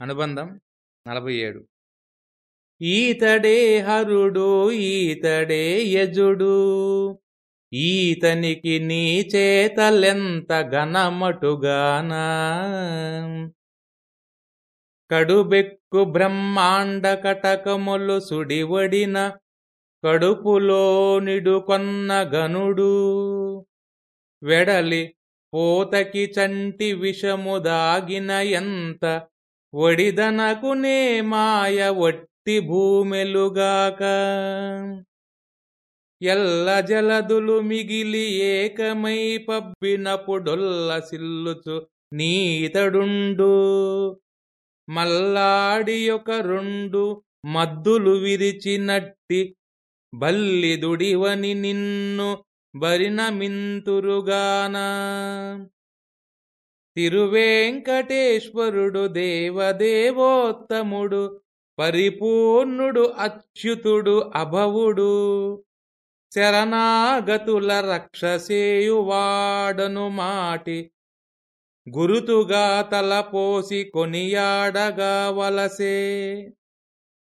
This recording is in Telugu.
అనుబంధం నలభై ఏడు ఈతడే హరుడు ఈతడే యజుడు ఈతనికి నీ చేతలెంత ఘనమటుగానా? కడుబెక్కు బ్రహ్మాండ కటకములు సుడివడిన కడుపులో నిడుకొన్న గనుడు వెడలి పోతకి చంటి విషము దాగిన ఎంత ఒడిదనకునే మాయ ఒట్టి భూమెలుగాక. ఎల్ల జలదులు మిగిలి ఏకమై పబ్బినప్పుడొల్ల సిల్లుచు నీతడుండు. మల్లాడి ఒక రెండు మద్దులు విరిచినట్టి బల్లిదుడివని నిన్ను బరిన మింతురుగానా. తిరువేంకటేశ్వరుడు దేవదేవోత్తముడు పరిపూర్ణుడు అచ్యుతుడు అభవుడు. శరణాగతుల రక్షసేయువాడను మాటి గురుతుగా తలపోసి కొనియాడగా వలసే.